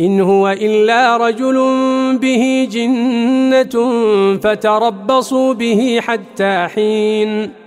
إن هو إلا رجل به جنة فتربصوا به حتى حين.